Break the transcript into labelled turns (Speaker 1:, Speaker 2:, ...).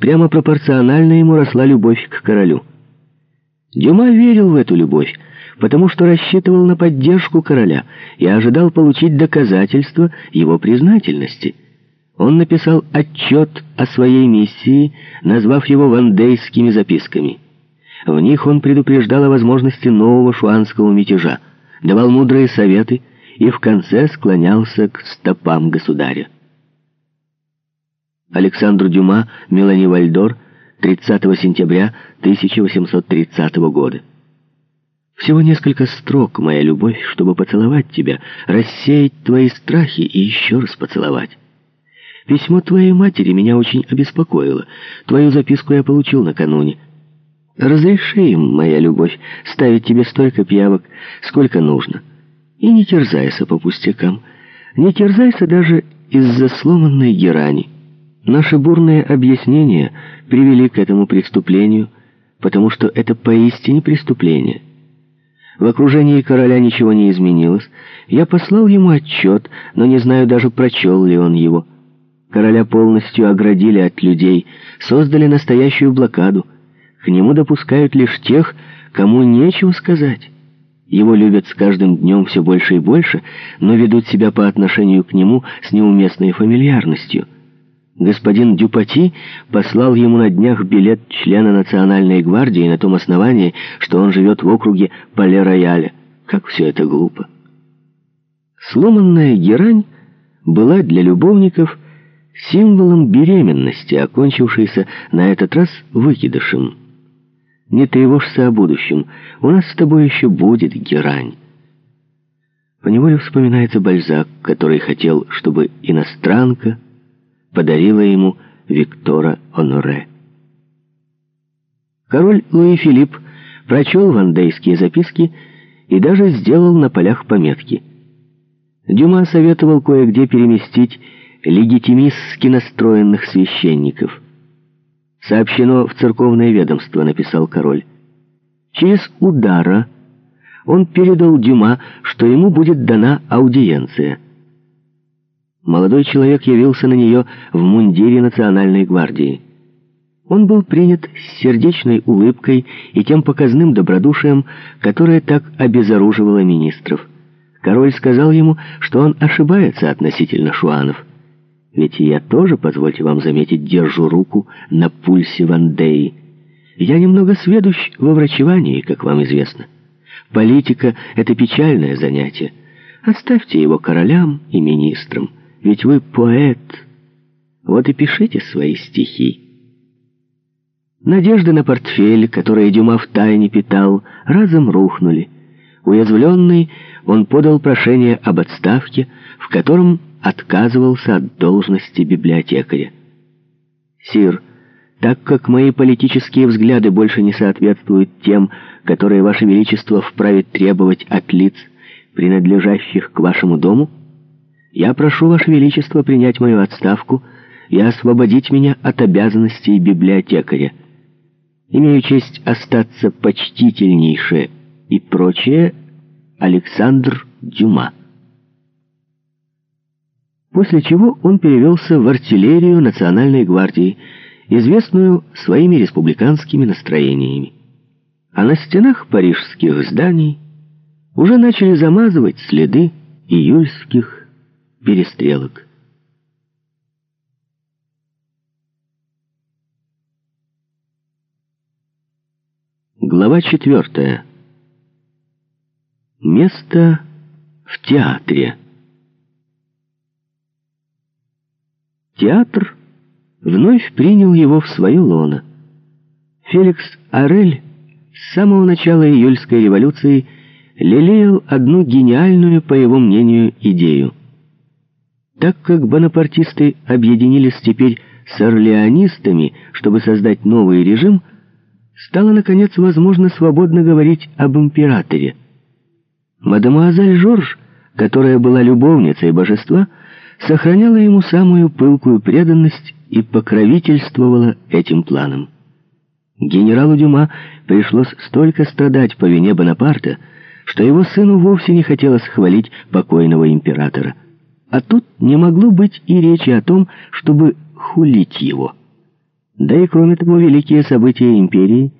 Speaker 1: прямо пропорционально ему росла любовь к королю. Дюма верил в эту любовь, потому что рассчитывал на поддержку короля и ожидал получить доказательства его признательности. Он написал отчет о своей миссии, назвав его «Вандейскими записками». В них он предупреждал о возможности нового шуанского мятежа, давал мудрые советы и в конце склонялся к стопам государя. Александр Дюма, Мелани Вальдор, 30 сентября 1830 года. Всего несколько строк, моя любовь, чтобы поцеловать тебя, рассеять твои страхи и еще раз поцеловать. Письмо твоей матери меня очень обеспокоило. Твою записку я получил накануне. Разреши им, моя любовь, ставить тебе столько пиявок, сколько нужно. И не терзайся по пустякам. Не терзайся даже из-за сломанной герани. Наши бурные объяснения привели к этому преступлению, потому что это поистине преступление. В окружении короля ничего не изменилось. Я послал ему отчет, но не знаю даже, прочел ли он его. Короля полностью оградили от людей, создали настоящую блокаду. К нему допускают лишь тех, кому нечего сказать. Его любят с каждым днем все больше и больше, но ведут себя по отношению к нему с неуместной фамильярностью. Господин Дюпати послал ему на днях билет члена Национальной гвардии на том основании, что он живет в округе Пале-Рояля. Как все это глупо. Сломанная герань была для любовников символом беременности, окончившейся на этот раз выкидышем. Не тревожься о будущем. У нас с тобой еще будет герань. Поневоле вспоминается Бальзак, который хотел, чтобы иностранка подарила ему Виктора Оноре. Король Луи Филипп прочел вандейские записки и даже сделал на полях пометки. Дюма советовал кое-где переместить легитимистски настроенных священников – «Сообщено в церковное ведомство», — написал король. Через удара он передал Дюма, что ему будет дана аудиенция. Молодой человек явился на нее в мундире национальной гвардии. Он был принят с сердечной улыбкой и тем показным добродушием, которое так обезоруживало министров. Король сказал ему, что он ошибается относительно шуанов. Ведь я тоже, позвольте вам заметить, держу руку на пульсе Вандеи. Я немного сведущ во врачевании, как вам известно. Политика — это печальное занятие. Оставьте его королям и министрам, ведь вы поэт. Вот и пишите свои стихи. Надежды на портфель, который Дюма втайне питал, разом рухнули. Уязвленный, он подал прошение об отставке, в котором отказывался от должности библиотекаря. «Сир, так как мои политические взгляды больше не соответствуют тем, которые Ваше Величество вправе требовать от лиц, принадлежащих к вашему дому, я прошу Ваше Величество принять мою отставку и освободить меня от обязанностей библиотекаря. Имею честь остаться почтительнейше и прочее Александр Дюма» после чего он перевелся в артиллерию Национальной гвардии, известную своими республиканскими настроениями. А на стенах парижских зданий уже начали замазывать следы июльских перестрелок. Глава четвертая. Место в театре. Театр вновь принял его в свое лоно. Феликс Орель с самого начала июльской революции лелеял одну гениальную, по его мнению, идею. Так как бонапартисты объединились теперь с орлеонистами, чтобы создать новый режим, стало, наконец, возможно свободно говорить об императоре. Мадемуазель Жорж, которая была любовницей божества, сохраняла ему самую пылкую преданность и покровительствовала этим планам. Генералу Дюма пришлось столько страдать по вине Бонапарта, что его сыну вовсе не хотелось хвалить покойного императора. А тут не могло быть и речи о том, чтобы хулить его. Да и кроме того, великие события империи